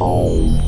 Oh.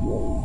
Whoa.